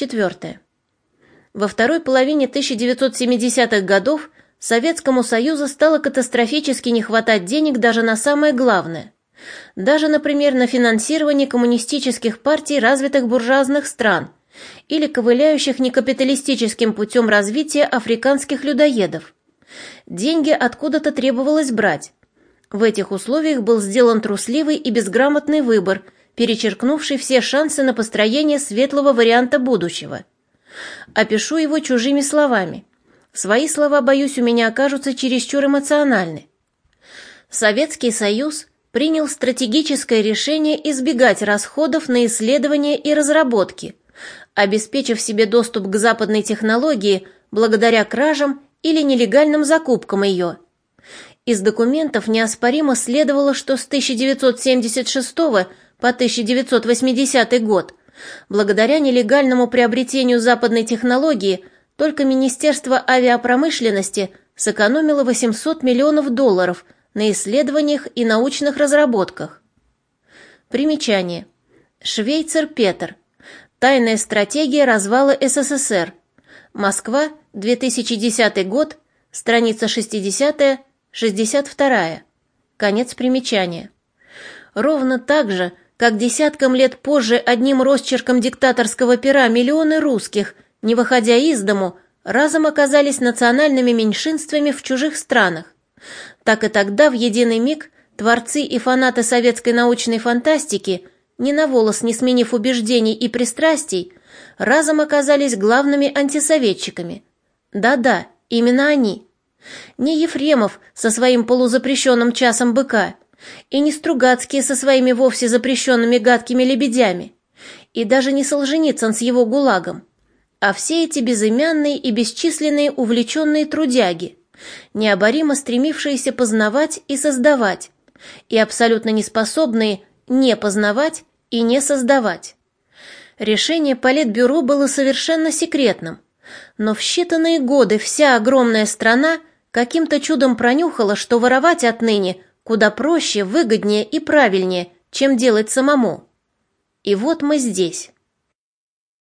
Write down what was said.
Четвертое. Во второй половине 1970-х годов Советскому Союзу стало катастрофически не хватать денег даже на самое главное. Даже, например, на финансирование коммунистических партий развитых буржуазных стран или ковыляющих некапиталистическим путем развития африканских людоедов. Деньги откуда-то требовалось брать. В этих условиях был сделан трусливый и безграмотный выбор, перечеркнувший все шансы на построение светлого варианта будущего. Опишу его чужими словами. Свои слова, боюсь, у меня окажутся чересчур эмоциональны. Советский Союз принял стратегическое решение избегать расходов на исследования и разработки, обеспечив себе доступ к западной технологии благодаря кражам или нелегальным закупкам ее. Из документов неоспоримо следовало, что с 1976 по 1980 год благодаря нелегальному приобретению западной технологии только Министерство авиапромышленности сэкономило 800 миллионов долларов на исследованиях и научных разработках. Примечание. Швейцер Петр. Тайная стратегия развала СССР. Москва, 2010 год, страница 60-62. Конец примечания. Ровно так же, как десяткам лет позже одним росчерком диктаторского пера миллионы русских, не выходя из дому, разом оказались национальными меньшинствами в чужих странах, так и тогда в единый миг творцы и фанаты советской научной фантастики, ни на волос не сменив убеждений и пристрастий, разом оказались главными антисоветчиками – да-да, именно они. Не Ефремов со своим полузапрещенным часом быка, и не Стругацкие со своими вовсе запрещенными гадкими лебедями, и даже не Солженицын с его гулагом, а все эти безымянные и бесчисленные увлеченные трудяги, необоримо стремившиеся познавать и создавать, и абсолютно неспособные не познавать и не создавать. Решение Политбюро было совершенно секретным – но в считанные годы вся огромная страна каким-то чудом пронюхала, что воровать отныне куда проще, выгоднее и правильнее, чем делать самому. И вот мы здесь.